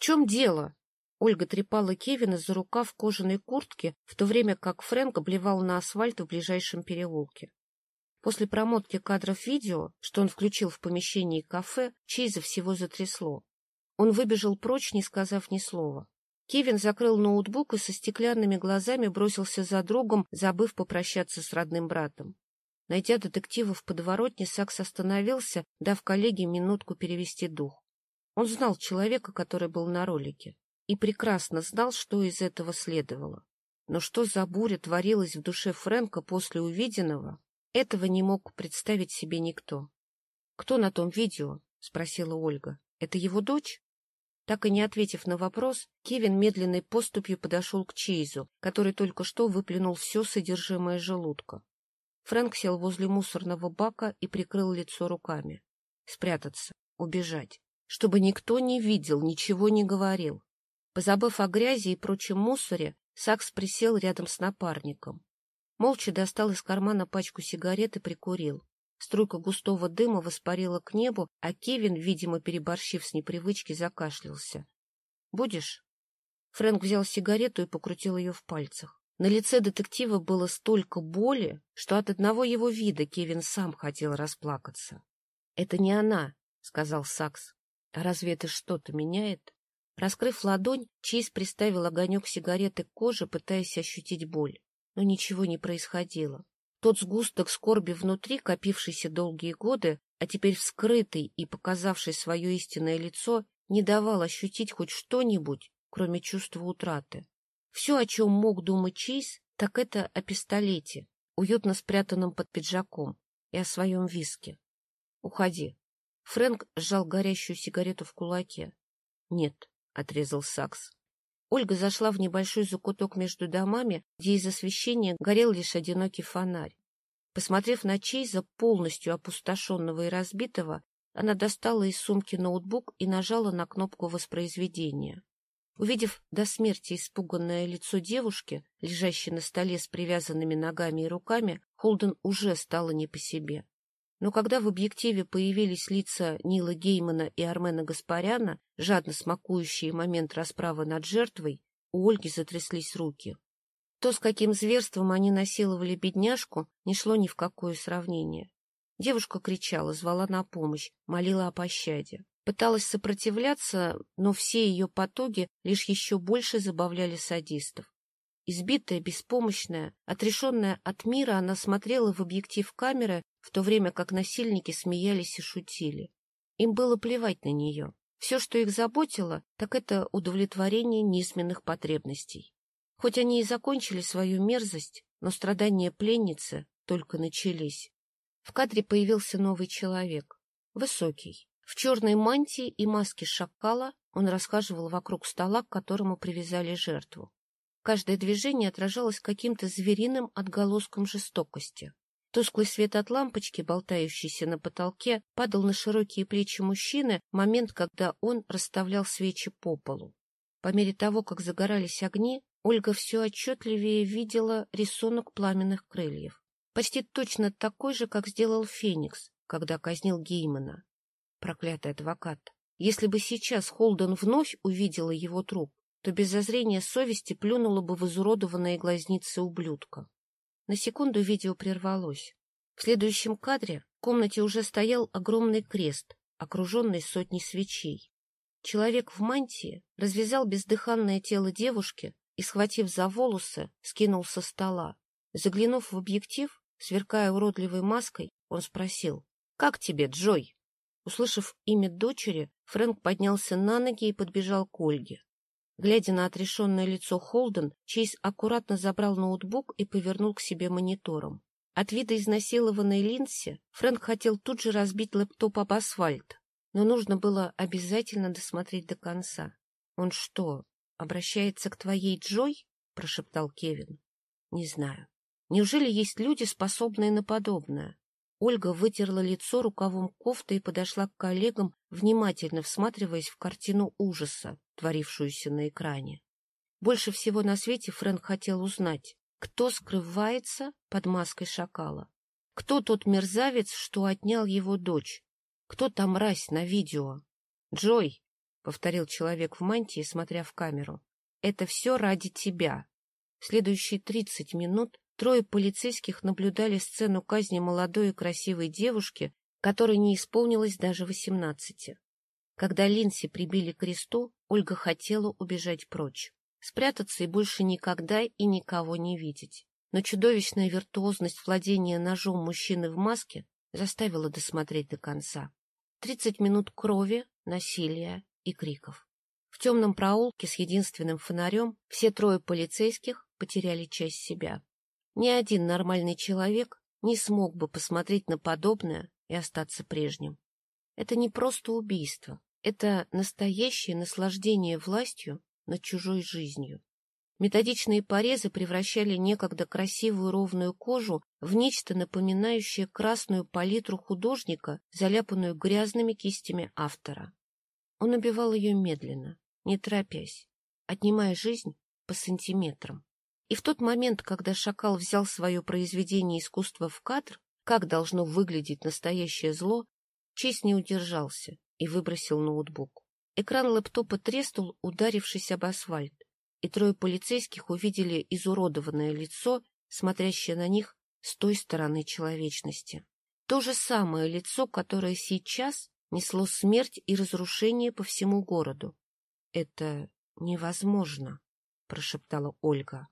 чем дело? Ольга трепала Кевина за рукав кожаной куртки, в то время как Фрэнк обливал на асфальт в ближайшем переулке. После промотки кадров видео, что он включил в помещении кафе, Чейза всего затрясло. Он выбежал прочь, не сказав ни слова. Кевин закрыл ноутбук и со стеклянными глазами бросился за другом, забыв попрощаться с родным братом. Найдя детектива в подворотне, Сакс остановился, дав коллеге минутку перевести дух. Он знал человека, который был на ролике, и прекрасно знал, что из этого следовало. Но что за буря творилась в душе Фрэнка после увиденного, этого не мог представить себе никто. — Кто на том видео? — спросила Ольга. — Это его дочь? Так и не ответив на вопрос, Кевин медленной поступью подошел к Чейзу, который только что выплюнул все содержимое желудка. Фрэнк сел возле мусорного бака и прикрыл лицо руками. Спрятаться, убежать, чтобы никто не видел, ничего не говорил. Позабыв о грязи и прочем мусоре, Сакс присел рядом с напарником. Молча достал из кармана пачку сигарет и прикурил. Струйка густого дыма воспарила к небу, а Кевин, видимо, переборщив с непривычки, закашлялся. — Будешь? Фрэнк взял сигарету и покрутил ее в пальцах. На лице детектива было столько боли, что от одного его вида Кевин сам хотел расплакаться. — Это не она, — сказал Сакс. — разве это что-то меняет? Раскрыв ладонь, Чейз приставил огонек сигареты к коже, пытаясь ощутить боль. Но ничего не происходило. Тот сгусток скорби внутри, копившийся долгие годы, а теперь вскрытый и показавший свое истинное лицо, не давал ощутить хоть что-нибудь, кроме чувства утраты. Все, о чем мог думать Чейз, так это о пистолете, уютно спрятанном под пиджаком, и о своем виске. — Уходи. Фрэнк сжал горящую сигарету в кулаке. — Нет, — отрезал Сакс. Ольга зашла в небольшой закуток между домами, где из освещения горел лишь одинокий фонарь. Посмотрев на Чейза, полностью опустошенного и разбитого, она достала из сумки ноутбук и нажала на кнопку воспроизведения. Увидев до смерти испуганное лицо девушки, лежащей на столе с привязанными ногами и руками, Холден уже стало не по себе. Но когда в объективе появились лица Нила Геймана и Армена Гаспаряна, жадно смакующие момент расправы над жертвой, у Ольги затряслись руки. То, с каким зверством они насиловали бедняжку, не шло ни в какое сравнение. Девушка кричала, звала на помощь, молила о пощаде. Пыталась сопротивляться, но все ее потуги лишь еще больше забавляли садистов. Избитая, беспомощная, отрешенная от мира, она смотрела в объектив камеры, в то время как насильники смеялись и шутили. Им было плевать на нее. Все, что их заботило, так это удовлетворение низменных потребностей. Хоть они и закончили свою мерзость, но страдания пленницы только начались. В кадре появился новый человек. Высокий. В черной мантии и маске шакала он расхаживал вокруг стола, к которому привязали жертву. Каждое движение отражалось каким-то звериным отголоском жестокости. Тусклый свет от лампочки, болтающейся на потолке, падал на широкие плечи мужчины в момент, когда он расставлял свечи по полу. По мере того, как загорались огни, Ольга все отчетливее видела рисунок пламенных крыльев. Почти точно такой же, как сделал Феникс, когда казнил Геймана. Проклятый адвокат. Если бы сейчас Холден вновь увидела его труп, то без зазрения совести плюнула бы в изуродованные глазницы ублюдка. На секунду видео прервалось. В следующем кадре в комнате уже стоял огромный крест, окруженный сотней свечей. Человек в мантии развязал бездыханное тело девушки и, схватив за волосы, скинул со стола. Заглянув в объектив, сверкая уродливой маской, он спросил, «Как тебе, Джой?» Услышав имя дочери, Фрэнк поднялся на ноги и подбежал к Ольге. Глядя на отрешенное лицо Холден, Чейз аккуратно забрал ноутбук и повернул к себе монитором. От вида изнасилованной Линси Фрэнк хотел тут же разбить лэптоп об асфальт, но нужно было обязательно досмотреть до конца. «Он что, обращается к твоей Джой?» — прошептал Кевин. «Не знаю. Неужели есть люди, способные на подобное?» Ольга вытерла лицо рукавом кофты и подошла к коллегам, внимательно всматриваясь в картину ужаса, творившуюся на экране. Больше всего на свете Фрэнк хотел узнать, кто скрывается под маской шакала. Кто тот мерзавец, что отнял его дочь? Кто там мразь на видео? — Джой! — повторил человек в мантии, смотря в камеру. — Это все ради тебя. Следующие тридцать минут трое полицейских наблюдали сцену казни молодой и красивой девушки, которой не исполнилось даже восемнадцати. Когда Линси прибили к кресту, Ольга хотела убежать прочь, спрятаться и больше никогда и никого не видеть. Но чудовищная виртуозность владения ножом мужчины в маске заставила досмотреть до конца. Тридцать минут крови, насилия и криков. В темном проулке с единственным фонарем все трое полицейских потеряли часть себя. Ни один нормальный человек не смог бы посмотреть на подобное и остаться прежним. Это не просто убийство, это настоящее наслаждение властью над чужой жизнью. Методичные порезы превращали некогда красивую ровную кожу в нечто напоминающее красную палитру художника, заляпанную грязными кистями автора. Он убивал ее медленно, не торопясь, отнимая жизнь по сантиметрам. И в тот момент, когда шакал взял свое произведение искусства в кадр, как должно выглядеть настоящее зло, Честь не удержался и выбросил ноутбук. Экран лэптопа треснул, ударившись об асфальт и трое полицейских увидели изуродованное лицо, смотрящее на них с той стороны человечности. То же самое лицо, которое сейчас несло смерть и разрушение по всему городу. — Это невозможно, — прошептала Ольга.